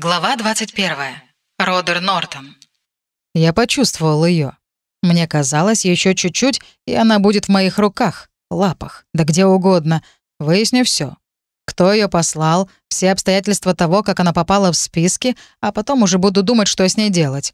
Глава 21. Родер Нортон. Я почувствовал ее. Мне казалось, еще чуть-чуть, и она будет в моих руках, лапах, да где угодно. Выясню все. Кто ее послал, все обстоятельства того, как она попала в списки, а потом уже буду думать, что с ней делать.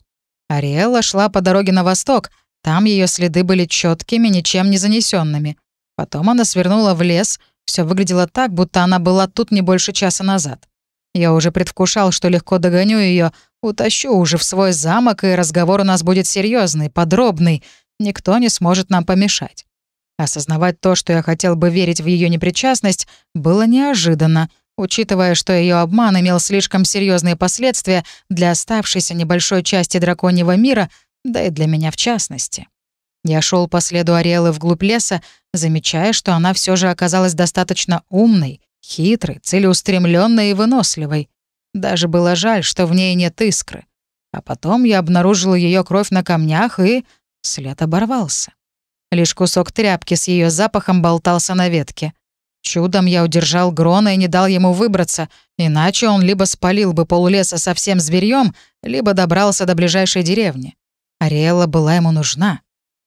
Ариэлла шла по дороге на восток, там ее следы были четкими, ничем не занесенными. Потом она свернула в лес, все выглядело так, будто она была тут не больше часа назад. Я уже предвкушал, что легко догоню ее, утащу уже в свой замок, и разговор у нас будет серьезный, подробный. Никто не сможет нам помешать. Осознавать то, что я хотел бы верить в ее непричастность, было неожиданно, учитывая, что ее обман имел слишком серьезные последствия для оставшейся небольшой части драконьего мира, да и для меня в частности. Я шел по следу Ариэлы вглубь леса, замечая, что она все же оказалась достаточно умной, Хитрой, целеустремленной и выносливой. Даже было жаль, что в ней нет искры. А потом я обнаружил ее кровь на камнях, и след оборвался. Лишь кусок тряпки с ее запахом болтался на ветке. Чудом я удержал Грона и не дал ему выбраться, иначе он либо спалил бы полулеса со всем зверьем, либо добрался до ближайшей деревни. Ариэла была ему нужна.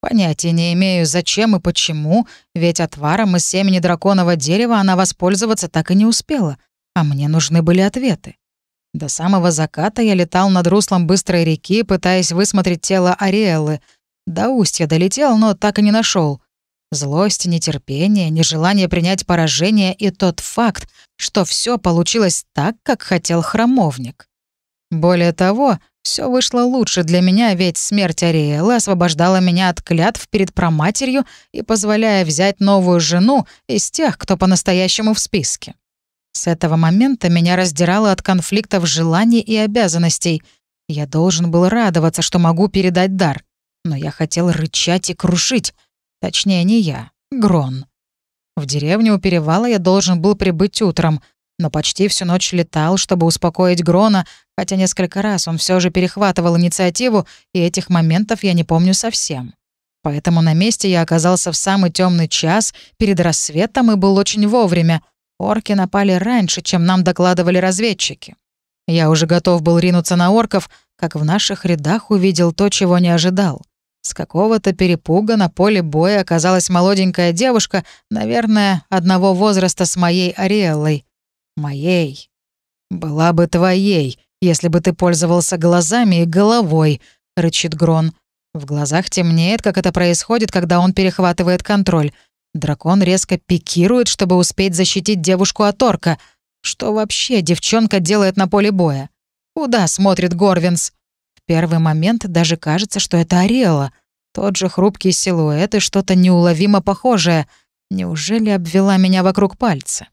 Понятия не имею, зачем и почему, ведь отваром из семени драконового дерева она воспользоваться так и не успела, а мне нужны были ответы. До самого заката я летал над руслом быстрой реки, пытаясь высмотреть тело Ариэлы. До устья долетел, но так и не нашел. Злость, нетерпение, нежелание принять поражение и тот факт, что все получилось так, как хотел храмовник. Более того, все вышло лучше для меня, ведь смерть Ариэлы освобождала меня от клятв перед проматерью и позволяя взять новую жену из тех, кто по-настоящему в списке. С этого момента меня раздирало от конфликтов желаний и обязанностей. Я должен был радоваться, что могу передать дар. Но я хотел рычать и крушить. Точнее, не я, Грон. В деревню у перевала я должен был прибыть утром, но почти всю ночь летал, чтобы успокоить Грона, хотя несколько раз он все же перехватывал инициативу, и этих моментов я не помню совсем. Поэтому на месте я оказался в самый темный час, перед рассветом, и был очень вовремя. Орки напали раньше, чем нам докладывали разведчики. Я уже готов был ринуться на орков, как в наших рядах увидел то, чего не ожидал. С какого-то перепуга на поле боя оказалась молоденькая девушка, наверное, одного возраста с моей Ариэллой. Моей. Была бы твоей, если бы ты пользовался глазами и головой», — рычит Грон. В глазах темнеет, как это происходит, когда он перехватывает контроль. Дракон резко пикирует, чтобы успеть защитить девушку от орка. Что вообще девчонка делает на поле боя? Куда смотрит Горвинс? В первый момент даже кажется, что это Ариэла. Тот же хрупкий силуэт и что-то неуловимо похожее. Неужели обвела меня вокруг пальца?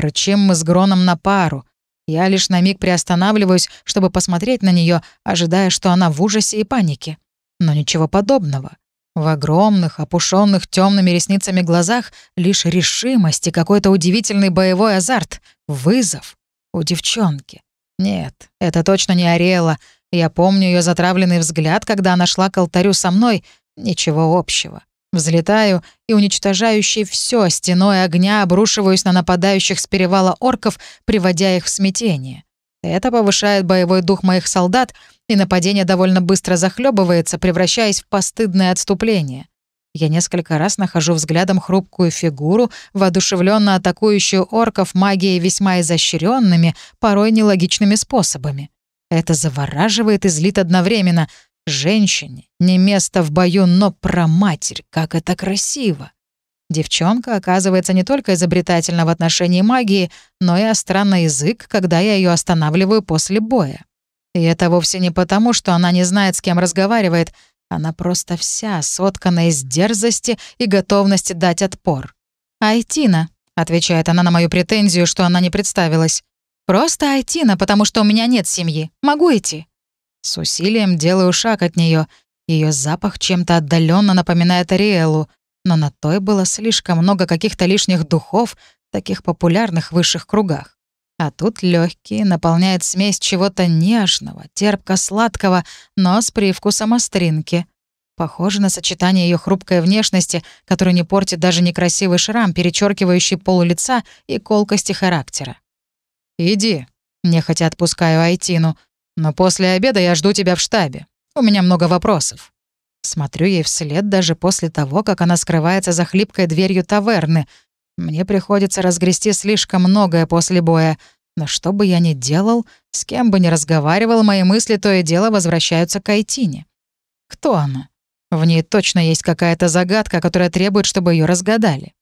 Рычим мы с Гроном на пару. Я лишь на миг приостанавливаюсь, чтобы посмотреть на нее, ожидая, что она в ужасе и панике. Но ничего подобного. В огромных, опушенных темными ресницами глазах лишь решимость и какой-то удивительный боевой азарт, вызов у девчонки. Нет, это точно не Ариэла. Я помню ее затравленный взгляд, когда она шла к алтарю со мной. Ничего общего. Взлетаю и уничтожающий все стеной огня обрушиваюсь на нападающих с перевала орков, приводя их в смятение. Это повышает боевой дух моих солдат, и нападение довольно быстро захлебывается, превращаясь в постыдное отступление. Я несколько раз нахожу взглядом хрупкую фигуру, воодушевленно атакующую орков магией весьма изощренными, порой нелогичными способами. Это завораживает и злит одновременно — Женщине не место в бою, но про матерь, как это красиво. Девчонка оказывается не только изобретательна в отношении магии, но и остра на язык, когда я ее останавливаю после боя. И это вовсе не потому, что она не знает, с кем разговаривает, она просто вся соткана из дерзости и готовности дать отпор. «Айтина», — отвечает она на мою претензию, что она не представилась. «Просто Айтина, потому что у меня нет семьи. Могу идти?» С усилием делаю шаг от нее. Ее запах чем-то отдаленно напоминает Ариэлу, но на той было слишком много каких-то лишних духов, таких популярных в высших кругах. А тут легкий, наполняет смесь чего-то нежного, терпко-сладкого, но с привкусом остринки. Похоже на сочетание ее хрупкой внешности, которую не портит даже некрасивый шрам, перечеркивающий пол лица и колкости характера. «Иди», Нехотя отпускаю Айтину. «Но после обеда я жду тебя в штабе. У меня много вопросов». Смотрю ей вслед даже после того, как она скрывается за хлипкой дверью таверны. Мне приходится разгрести слишком многое после боя. Но что бы я ни делал, с кем бы ни разговаривал, мои мысли то и дело возвращаются к Айтине. Кто она? В ней точно есть какая-то загадка, которая требует, чтобы ее разгадали.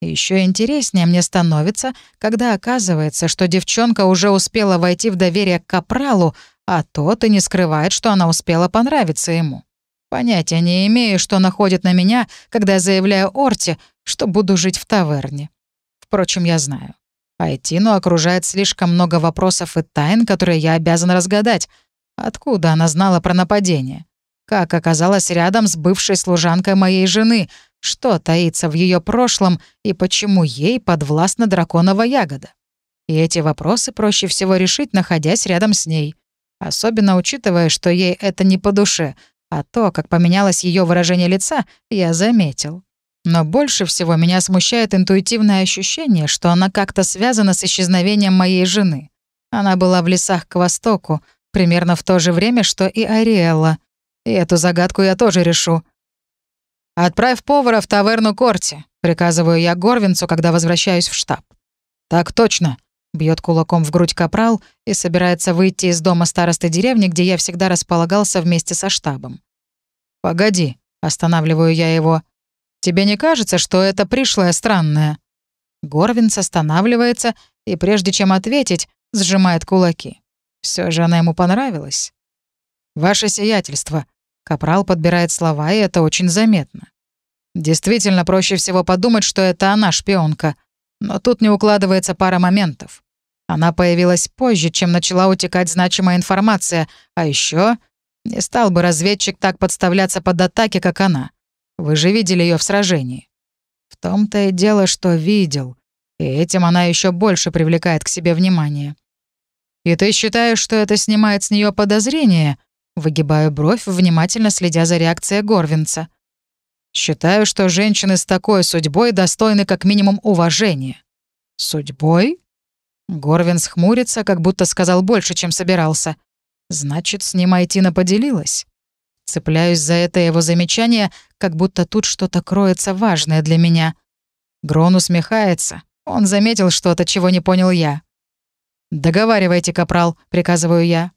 Еще интереснее мне становится, когда оказывается, что девчонка уже успела войти в доверие к капралу, а тот и не скрывает, что она успела понравиться ему. Понятия не имею, что находит на меня, когда я заявляю Орте, что буду жить в таверне. Впрочем, я знаю. Айтину окружает слишком много вопросов и тайн, которые я обязан разгадать. Откуда она знала про нападение? Как оказалась рядом с бывшей служанкой моей жены? Что таится в ее прошлом и почему ей подвластна драконова ягода? И эти вопросы проще всего решить, находясь рядом с ней. Особенно учитывая, что ей это не по душе, а то, как поменялось ее выражение лица, я заметил. Но больше всего меня смущает интуитивное ощущение, что она как-то связана с исчезновением моей жены. Она была в лесах к востоку, примерно в то же время, что и Ариэлла. И эту загадку я тоже решу. «Отправь повара в таверну Корти», — приказываю я Горвинцу, когда возвращаюсь в штаб. «Так точно», Бьет кулаком в грудь капрал и собирается выйти из дома старосты деревни, где я всегда располагался вместе со штабом. «Погоди», — останавливаю я его. «Тебе не кажется, что это пришлое странное?» Горвинс останавливается и, прежде чем ответить, сжимает кулаки. Все же она ему понравилась. «Ваше сиятельство», — Капрал подбирает слова, и это очень заметно. Действительно, проще всего подумать, что это она шпионка. Но тут не укладывается пара моментов. Она появилась позже, чем начала утекать значимая информация, а еще не стал бы разведчик так подставляться под атаки, как она. Вы же видели ее в сражении. В том-то и дело, что видел, и этим она еще больше привлекает к себе внимание. И ты считаешь, что это снимает с нее подозрение? Выгибаю бровь, внимательно следя за реакцией Горвинца. Считаю, что женщины с такой судьбой достойны как минимум уважения. Судьбой? Горвин схмурится, как будто сказал больше, чем собирался. Значит, с ним Айтина поделилась. Цепляюсь за это его замечание, как будто тут что-то кроется важное для меня. Грон усмехается. Он заметил что-то, чего не понял я. «Договаривайте, капрал», — приказываю я.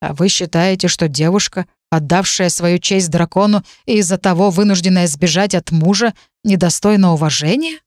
«А вы считаете, что девушка, отдавшая свою честь дракону и из-за того вынужденная сбежать от мужа, недостойна уважения?»